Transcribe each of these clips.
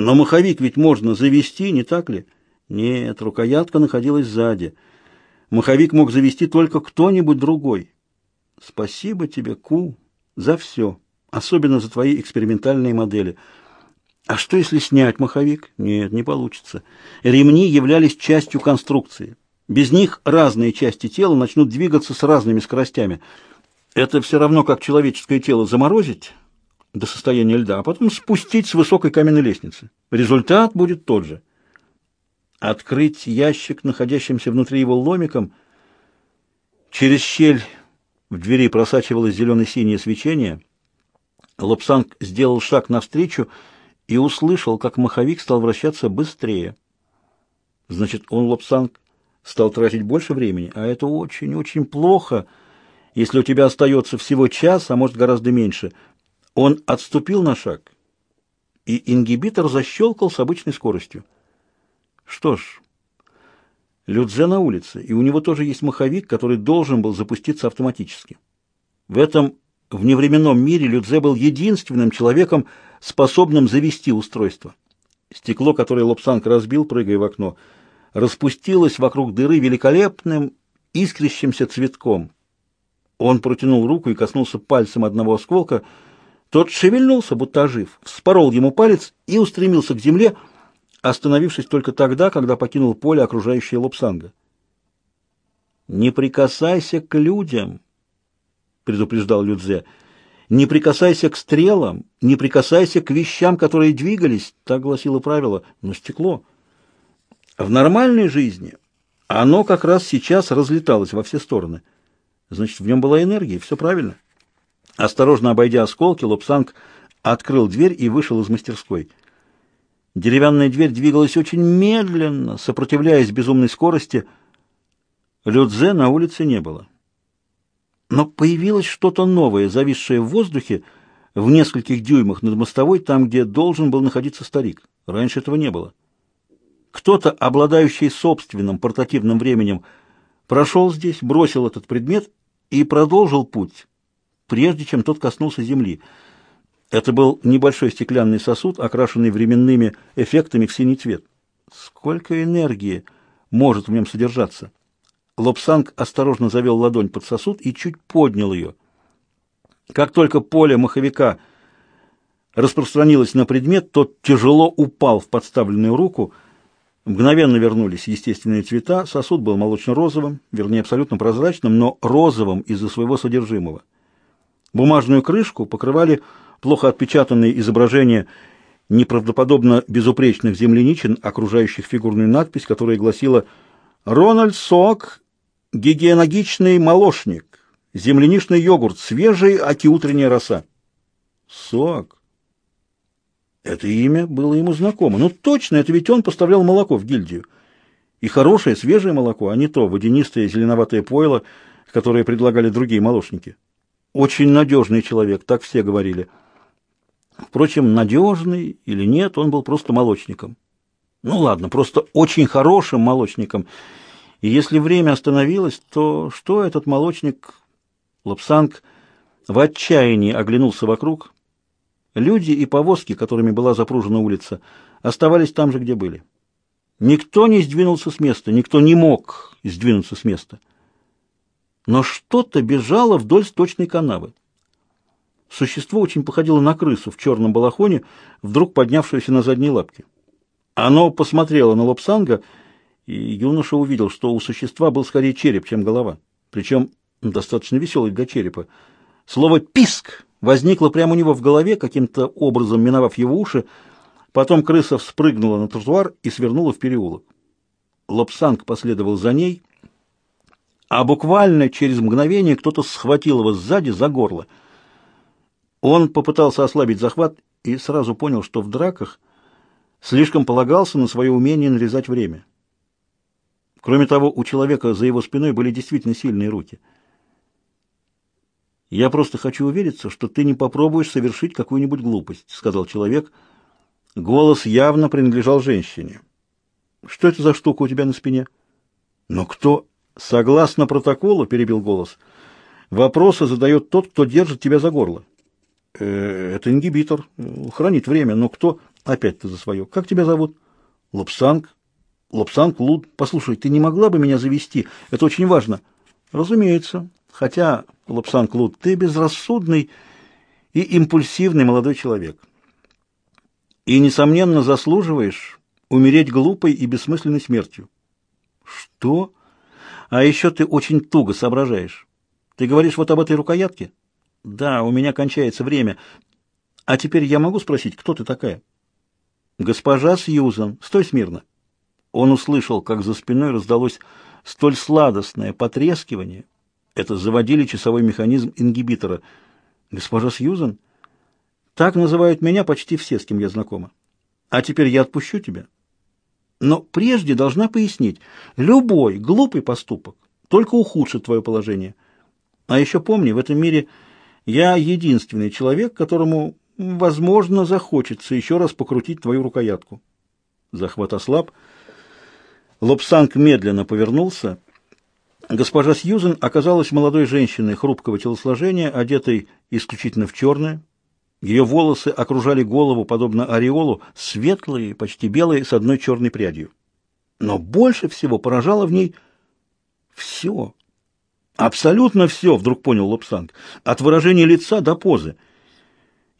Но маховик ведь можно завести, не так ли? Нет, рукоятка находилась сзади. Маховик мог завести только кто-нибудь другой. Спасибо тебе, Ку, за все, особенно за твои экспериментальные модели. А что, если снять маховик? Нет, не получится. Ремни являлись частью конструкции. Без них разные части тела начнут двигаться с разными скоростями. Это все равно, как человеческое тело заморозить до состояния льда, а потом спустить с высокой каменной лестницы. Результат будет тот же. Открыть ящик, находящимся внутри его ломиком, через щель в двери просачивалось зелено-синее свечение. Лобсанг сделал шаг навстречу и услышал, как маховик стал вращаться быстрее. Значит, он, Лобсанг, стал тратить больше времени, а это очень-очень плохо, если у тебя остается всего час, а может гораздо меньше. Он отступил на шаг, и ингибитор защелкал с обычной скоростью. Что ж, Людзе на улице, и у него тоже есть маховик, который должен был запуститься автоматически. В этом вневременном мире Людзе был единственным человеком, способным завести устройство. Стекло, которое Лобсанг разбил, прыгая в окно, распустилось вокруг дыры великолепным, искрящимся цветком. Он протянул руку и коснулся пальцем одного осколка. Тот шевельнулся, будто ожив, вспорол ему палец и устремился к земле, остановившись только тогда, когда покинул поле, окружающее Лобсанга. «Не прикасайся к людям», — предупреждал Людзе. «Не прикасайся к стрелам, не прикасайся к вещам, которые двигались», — так гласило правило, но стекло. В нормальной жизни оно как раз сейчас разлеталось во все стороны. Значит, в нем была энергия, все правильно. Осторожно обойдя осколки, Лобсанг открыл дверь и вышел из мастерской. Деревянная дверь двигалась очень медленно, сопротивляясь безумной скорости. Людзе на улице не было. Но появилось что-то новое, зависшее в воздухе в нескольких дюймах над мостовой, там, где должен был находиться старик. Раньше этого не было. Кто-то, обладающий собственным портативным временем, прошел здесь, бросил этот предмет и продолжил путь, прежде чем тот коснулся земли — это был небольшой стеклянный сосуд, окрашенный временными эффектами в синий цвет. Сколько энергии может в нем содержаться? Лобсанг осторожно завел ладонь под сосуд и чуть поднял ее. Как только поле маховика распространилось на предмет, тот тяжело упал в подставленную руку. Мгновенно вернулись естественные цвета. Сосуд был молочно-розовым, вернее, абсолютно прозрачным, но розовым из-за своего содержимого. Бумажную крышку покрывали плохо отпечатанные изображения неправдоподобно безупречных земляничин, окружающих фигурную надпись, которая гласила «Рональд Сок, гигиеногичный молочник, земляничный йогурт, свежий, аки утренняя роса». Сок. Это имя было ему знакомо. Ну точно, это ведь он поставлял молоко в гильдию. И хорошее, свежее молоко, а не то водянистое зеленоватое пойло, которое предлагали другие молочники. Очень надежный человек, так все говорили. Впрочем, надежный или нет, он был просто молочником. Ну ладно, просто очень хорошим молочником. И если время остановилось, то что этот молочник... Лапсанг в отчаянии оглянулся вокруг. Люди и повозки, которыми была запружена улица, оставались там же, где были. Никто не сдвинулся с места, никто не мог сдвинуться с места. Но что-то бежало вдоль сточной канавы. Существо очень походило на крысу в черном балахоне, вдруг поднявшуюся на задние лапки. Оно посмотрело на Лобсанга, и юноша увидел, что у существа был скорее череп, чем голова. Причем достаточно веселый для черепа. Слово «писк» возникло прямо у него в голове, каким-то образом миновав его уши. Потом крыса вспрыгнула на тротуар и свернула в переулок. Лобсанг последовал за ней, а буквально через мгновение кто-то схватил его сзади за горло — он попытался ослабить захват и сразу понял, что в драках слишком полагался на свое умение нарезать время. Кроме того, у человека за его спиной были действительно сильные руки. «Я просто хочу увериться, что ты не попробуешь совершить какую-нибудь глупость», — сказал человек. Голос явно принадлежал женщине. «Что это за штука у тебя на спине?» «Но кто...» «Согласно протоколу», — перебил голос, — «вопросы задает тот, кто держит тебя за горло». Э, это ингибитор, хранит время, но кто... Опять ты за свое. Как тебя зовут? Лобсанг. Лобсанг Лудд. Послушай, ты не могла бы меня завести? Это очень важно. Разумеется. Хотя, Лобсанг Лудд, ты безрассудный и импульсивный молодой человек. И, несомненно, заслуживаешь умереть глупой и бессмысленной смертью. Что? А еще ты очень туго соображаешь. Ты говоришь вот об этой рукоятке? Да, у меня кончается время. А теперь я могу спросить, кто ты такая? Госпожа Сьюзан, стой смирно. Он услышал, как за спиной раздалось столь сладостное потрескивание. Это заводили часовой механизм ингибитора. Госпожа Сьюзан? Так называют меня почти все, с кем я знакома. А теперь я отпущу тебя. Но прежде должна пояснить, любой глупый поступок только ухудшит твое положение. А еще помни, в этом мире я единственный человек, которому, возможно, захочется еще раз покрутить твою рукоятку. Захват ослаб. Лобсанг медленно повернулся. Госпожа Сьюзен оказалась молодой женщиной хрупкого телосложения, одетой исключительно в черное. Ее волосы окружали голову, подобно ореолу, светлые, почти белые, с одной черной прядью. Но больше всего поражало в ней все. Абсолютно все, вдруг понял Лобсанг, от выражения лица до позы.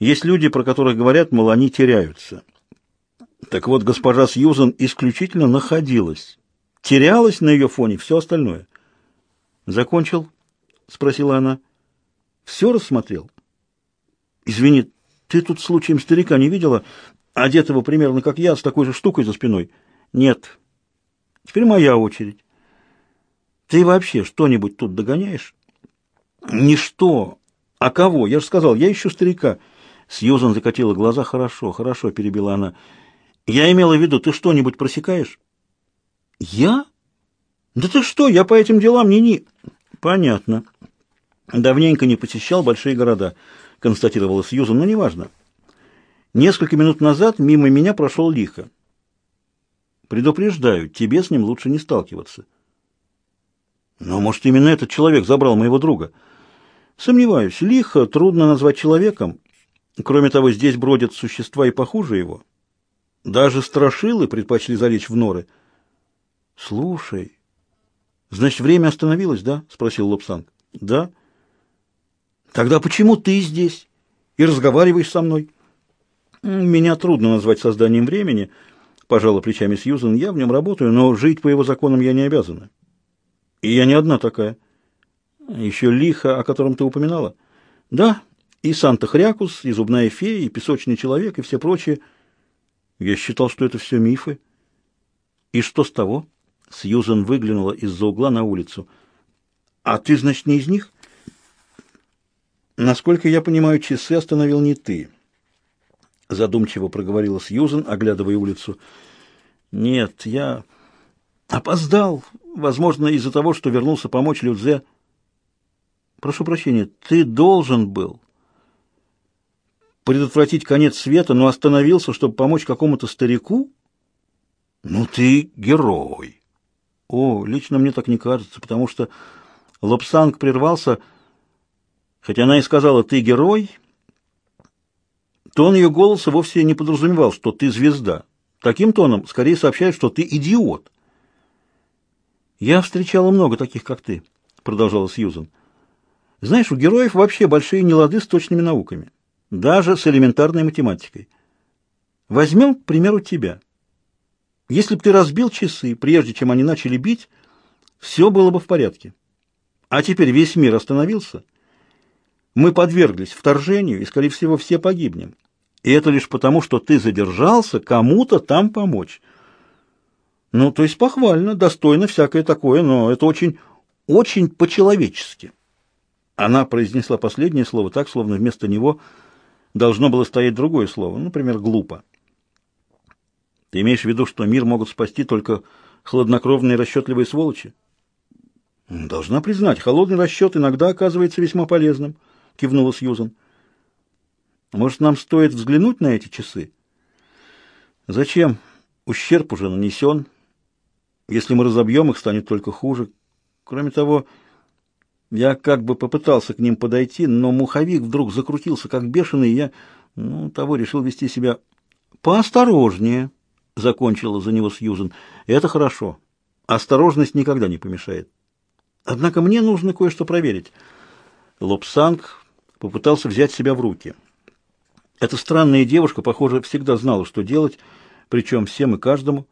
Есть люди, про которых говорят, мол, они теряются. Так вот, госпожа Сьюзан исключительно находилась. Терялась на ее фоне все остальное. «Закончил?» — спросила она. «Все рассмотрел?» «Извини, ты тут случаем старика не видела, одетого примерно как я, с такой же штукой за спиной?» «Нет. Теперь моя очередь. Ты вообще что-нибудь тут догоняешь?» «Не что, а кого? Я же сказал, я ищу старика». Сьюзан закатила глаза. «Хорошо, хорошо», — перебила она. «Я имела в виду, ты что-нибудь просекаешь?» «Я? Да ты что, я по этим делам не-не...» «Понятно. Давненько не посещал большие города» констатировала Сьюзан, но неважно. Несколько минут назад мимо меня прошел лихо. Предупреждаю, тебе с ним лучше не сталкиваться. Но, может, именно этот человек забрал моего друга? Сомневаюсь, лихо трудно назвать человеком. Кроме того, здесь бродят существа и похуже его. Даже страшилы предпочли залечь в норы. Слушай, значит, время остановилось, да? Спросил Лобсанг. Да. Тогда почему ты здесь и разговариваешь со мной? Меня трудно назвать созданием времени, пожала плечами Сьюзен. Я в нем работаю, но жить по его законам я не обязана. И я не одна такая. Еще лихо, о котором ты упоминала. Да, и Санта-Хрякус, и Зубная фея, и Песочный человек, и все прочие. Я считал, что это все мифы. И что с того? Сьюзен выглянула из-за угла на улицу. А ты, значит, не из них? Насколько я понимаю, часы остановил не ты. Задумчиво проговорила Сьюзен, оглядывая улицу. Нет, я опоздал, возможно, из-за того, что вернулся помочь Людзе. Прошу прощения, ты должен был предотвратить конец света, но остановился, чтобы помочь какому-то старику? Ну ты герой. О, лично мне так не кажется, потому что Лобсанг прервался, Хотя она и сказала «ты герой», тон ее голоса вовсе не подразумевал, что ты звезда. Таким тоном скорее сообщает, что ты идиот. «Я встречала много таких, как ты», — продолжала Сьюзан. «Знаешь, у героев вообще большие нелады с точными науками, даже с элементарной математикой. Возьмем, к примеру, тебя. Если бы ты разбил часы, прежде чем они начали бить, все было бы в порядке. А теперь весь мир остановился» Мы подверглись вторжению, и, скорее всего, все погибнем. И это лишь потому, что ты задержался кому-то там помочь. Ну, то есть похвально, достойно всякое такое, но это очень, очень по-человечески. Она произнесла последнее слово так, словно вместо него должно было стоять другое слово, например, «глупо». Ты имеешь в виду, что мир могут спасти только хладнокровные расчетливые сволочи? Должна признать, холодный расчет иногда оказывается весьма полезным кивнула Сьюзан. Может, нам стоит взглянуть на эти часы? Зачем? Ущерб уже нанесен. Если мы разобьем их, станет только хуже. Кроме того, я как бы попытался к ним подойти, но муховик вдруг закрутился как бешеный, и я, ну, того решил вести себя Поосторожнее, закончила за него Сьюзен. Это хорошо. Осторожность никогда не помешает. Однако мне нужно кое-что проверить. Лобсанг попытался взять себя в руки. Эта странная девушка, похоже, всегда знала, что делать, причем всем и каждому.